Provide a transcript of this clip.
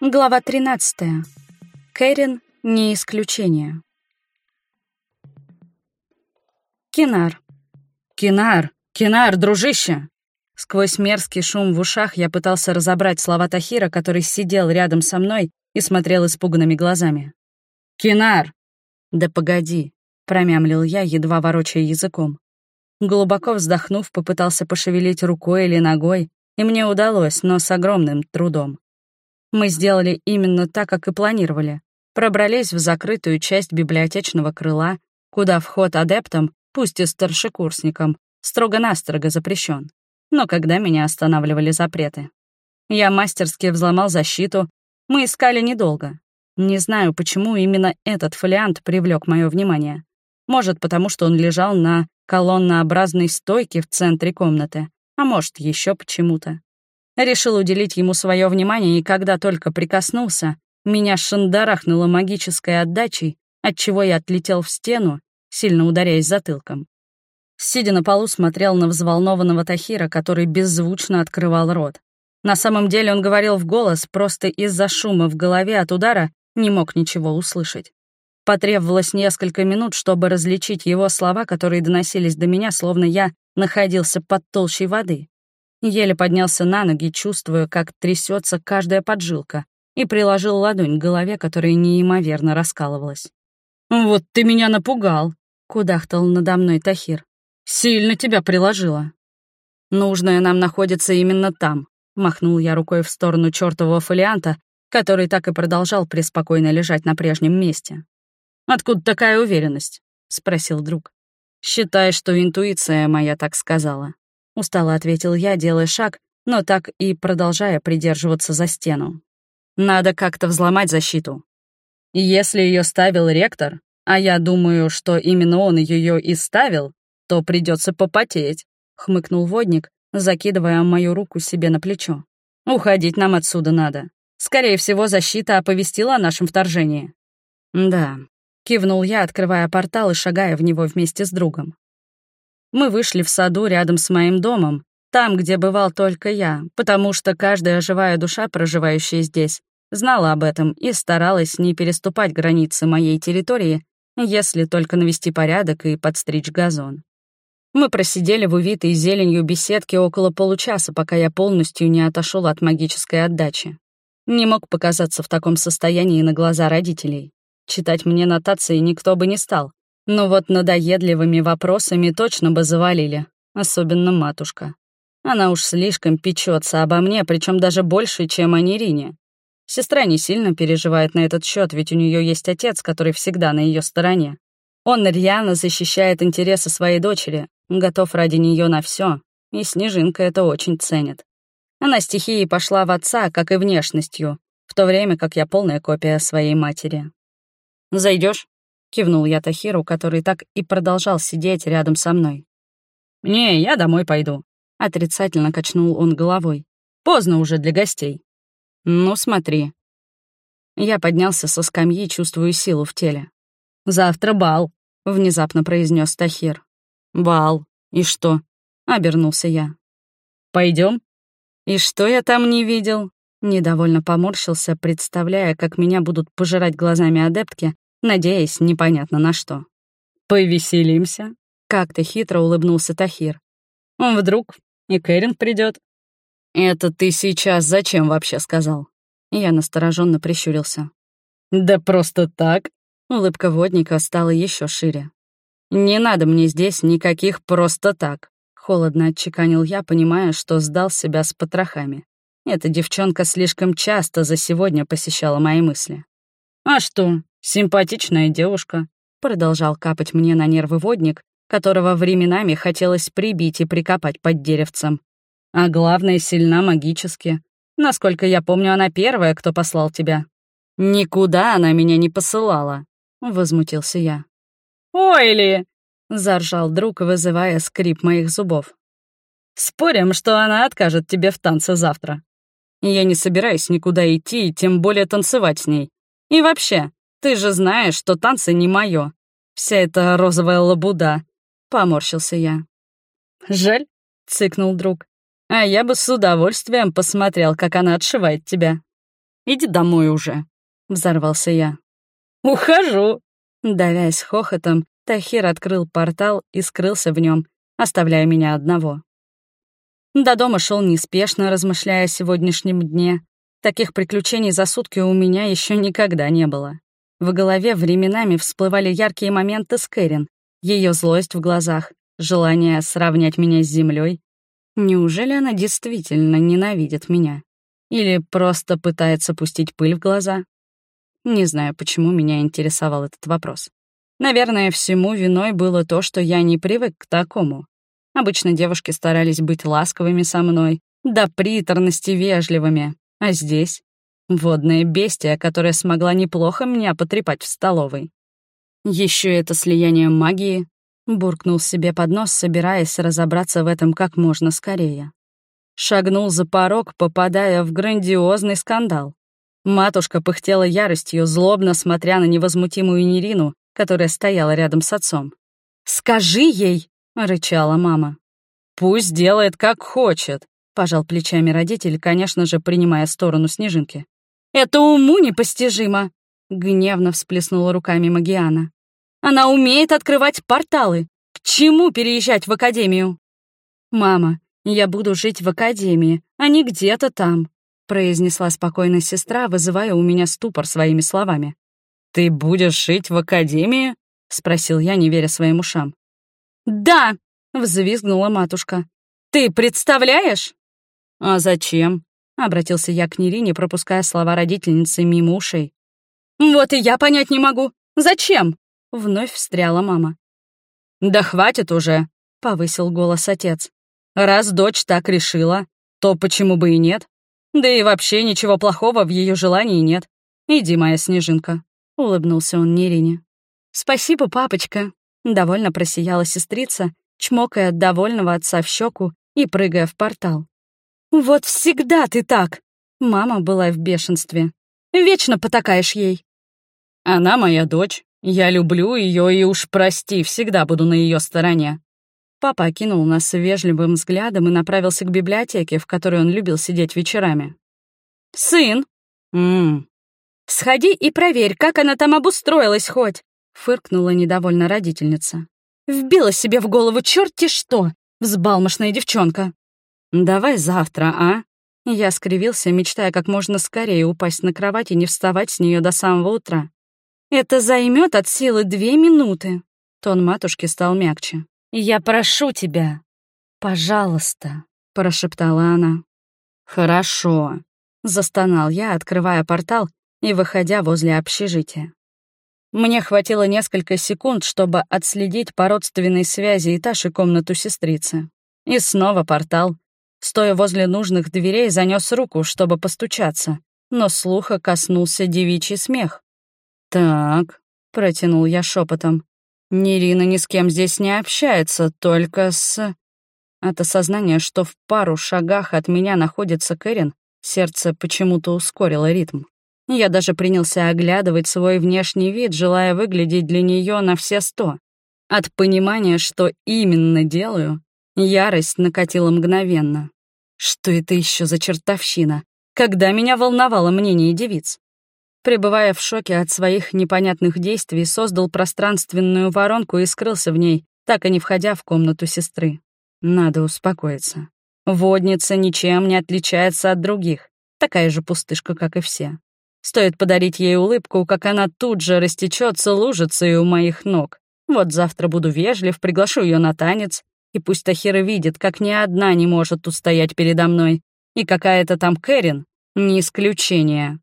Глава 13. Кэрин не исключение. Кинар. «Кинар! Кинар, дружище!» Сквозь мерзкий шум в ушах я пытался разобрать слова Тахира, который сидел рядом со мной и смотрел испуганными глазами. «Кинар!» «Да погоди», — промямлил я, едва ворочая языком. Глубоко вздохнув, попытался пошевелить рукой или ногой, и мне удалось, но с огромным трудом. Мы сделали именно так, как и планировали. Пробрались в закрытую часть библиотечного крыла, куда вход адептам, пусть и старшекурсникам, строго-настрого запрещен. Но когда меня останавливали запреты? Я мастерски взломал защиту. Мы искали недолго. Не знаю, почему именно этот фолиант привлек мое внимание. Может, потому что он лежал на колоннообразной стойке в центре комнаты, а может, еще почему-то. Решил уделить ему свое внимание, и когда только прикоснулся, меня шандарахнуло магической отдачей, отчего я отлетел в стену, сильно ударяясь затылком. Сидя на полу, смотрел на взволнованного Тахира, который беззвучно открывал рот. На самом деле он говорил в голос, просто из-за шума в голове от удара не мог ничего услышать. Потребовалось несколько минут, чтобы различить его слова, которые доносились до меня, словно я находился под толщей воды. Еле поднялся на ноги, чувствуя, как трясется каждая поджилка, и приложил ладонь к голове, которая неимоверно раскалывалась. «Вот ты меня напугал!» — кудахтал надо мной Тахир. «Сильно тебя приложила!» «Нужное нам находится именно там», — махнул я рукой в сторону чертового фолианта, который так и продолжал преспокойно лежать на прежнем месте. «Откуда такая уверенность?» — спросил друг. «Считай, что интуиция моя так сказала», — устало ответил я, делая шаг, но так и продолжая придерживаться за стену. «Надо как-то взломать защиту. Если ее ставил ректор, а я думаю, что именно он ее и ставил, то придется попотеть», — хмыкнул водник, закидывая мою руку себе на плечо. «Уходить нам отсюда надо. Скорее всего, защита оповестила о нашем вторжении». «Да», — кивнул я, открывая портал и шагая в него вместе с другом. Мы вышли в саду рядом с моим домом, там, где бывал только я, потому что каждая живая душа, проживающая здесь, знала об этом и старалась не переступать границы моей территории, если только навести порядок и подстричь газон. Мы просидели в увитой зеленью беседке около получаса, пока я полностью не отошел от магической отдачи. Не мог показаться в таком состоянии на глаза родителей. Читать мне нотации никто бы не стал, но вот надоедливыми вопросами точно бы завалили, особенно матушка. Она уж слишком печется обо мне, причем даже больше, чем о Нерине. Сестра не сильно переживает на этот счет, ведь у нее есть отец, который всегда на ее стороне. Он рьяно защищает интересы своей дочери, готов ради нее на все, и Снежинка это очень ценит. Она стихией пошла в отца, как и внешностью, в то время как я полная копия своей матери. Зайдешь? Кивнул я Тахиру, который так и продолжал сидеть рядом со мной. «Не, я домой пойду», — отрицательно качнул он головой. «Поздно уже для гостей». «Ну, смотри». Я поднялся со скамьи, чувствую силу в теле. «Завтра бал», — внезапно произнес Тахир. «Бал. И что?» — обернулся я. Пойдем? «И что я там не видел?» Недовольно поморщился, представляя, как меня будут пожирать глазами адептки, надеясь непонятно на что. «Повеселимся?» — как-то хитро улыбнулся Тахир. «Вдруг и Кэрин придет. «Это ты сейчас зачем вообще сказал?» Я настороженно прищурился. «Да просто так!» Улыбка водника стала еще шире. «Не надо мне здесь никаких просто так», — холодно отчеканил я, понимая, что сдал себя с потрохами. Эта девчонка слишком часто за сегодня посещала мои мысли. «А что, «Симпатичная девушка», — продолжал капать мне на нервы водник, которого временами хотелось прибить и прикопать под деревцем. А главное, сильна магически. Насколько я помню, она первая, кто послал тебя. Никуда она меня не посылала, — возмутился я. «Ой ли!» — заржал друг, вызывая скрип моих зубов. «Спорим, что она откажет тебе в танце завтра. Я не собираюсь никуда идти и тем более танцевать с ней. И вообще, ты же знаешь, что танцы не моё. Вся эта розовая лабуда. Поморщился я. Жаль, цыкнул друг. А я бы с удовольствием посмотрел, как она отшивает тебя. иди домой уже», — взорвался я. «Ухожу!» Давясь хохотом, Тахир открыл портал и скрылся в нем, оставляя меня одного. До дома шел неспешно, размышляя о сегодняшнем дне. Таких приключений за сутки у меня еще никогда не было. В голове временами всплывали яркие моменты с Кэрин, ее злость в глазах, желание сравнять меня с землей. Неужели она действительно ненавидит меня? Или просто пытается пустить пыль в глаза? Не знаю, почему меня интересовал этот вопрос. Наверное, всему виной было то, что я не привык к такому. Обычно девушки старались быть ласковыми со мной, до приторности вежливыми. А здесь — водная бестия, которая смогла неплохо меня потрепать в столовой. Еще это слияние магии, буркнул себе под нос, собираясь разобраться в этом как можно скорее. Шагнул за порог, попадая в грандиозный скандал. Матушка пыхтела яростью, злобно смотря на невозмутимую Нерину, которая стояла рядом с отцом. «Скажи ей!» — рычала мама. «Пусть делает, как хочет», — пожал плечами родитель, конечно же, принимая сторону Снежинки. «Это уму непостижимо!» — гневно всплеснула руками Магиана. «Она умеет открывать порталы. К чему переезжать в академию?» «Мама, я буду жить в академии, а не где-то там», — произнесла спокойно сестра, вызывая у меня ступор своими словами. «Ты будешь жить в академии?» — спросил я, не веря своим ушам. «Да!» — взвизгнула матушка. «Ты представляешь?» «А зачем?» — обратился я к Нерине, пропуская слова родительницы мимо ушей. «Вот и я понять не могу. Зачем?» — вновь встряла мама. «Да хватит уже!» — повысил голос отец. «Раз дочь так решила, то почему бы и нет? Да и вообще ничего плохого в ее желании нет. Иди, моя снежинка». — улыбнулся он Нерине. «Спасибо, папочка», — довольно просияла сестрица, чмокая довольного отца в щеку и прыгая в портал. «Вот всегда ты так!» Мама была в бешенстве. «Вечно потакаешь ей». «Она моя дочь. Я люблю ее и уж прости, всегда буду на ее стороне». Папа окинул нас вежливым взглядом и направился к библиотеке, в которой он любил сидеть вечерами. «Сын!» «Ммм, «Сходи и проверь, как она там обустроилась хоть!» — фыркнула недовольно родительница. «Вбила себе в голову черти что! Взбалмошная девчонка!» «Давай завтра, а?» Я скривился, мечтая как можно скорее упасть на кровать и не вставать с нее до самого утра. «Это займет от силы две минуты!» Тон матушки стал мягче. «Я прошу тебя!» «Пожалуйста!» — прошептала она. «Хорошо!» — застонал я, открывая портал и выходя возле общежития. Мне хватило несколько секунд, чтобы отследить по родственной связи этаж и комнату сестрицы. И снова портал. Стоя возле нужных дверей, занес руку, чтобы постучаться, но слуха коснулся девичий смех. «Так», — протянул я шепотом, — «Нерина ни с кем здесь не общается, только с...» От осознания, что в пару шагах от меня находится Кэрин, сердце почему-то ускорило ритм. Я даже принялся оглядывать свой внешний вид, желая выглядеть для нее на все сто. От понимания, что именно делаю, ярость накатила мгновенно. Что это еще за чертовщина? Когда меня волновало мнение девиц? Пребывая в шоке от своих непонятных действий, создал пространственную воронку и скрылся в ней, так и не входя в комнату сестры. Надо успокоиться. Водница ничем не отличается от других, такая же пустышка, как и все. Стоит подарить ей улыбку, как она тут же растечется лужицей у моих ног. Вот завтра буду вежлив, приглашу ее на танец, и пусть Тахира видит, как ни одна не может устоять передо мной, и какая-то там Кэрин — не исключение.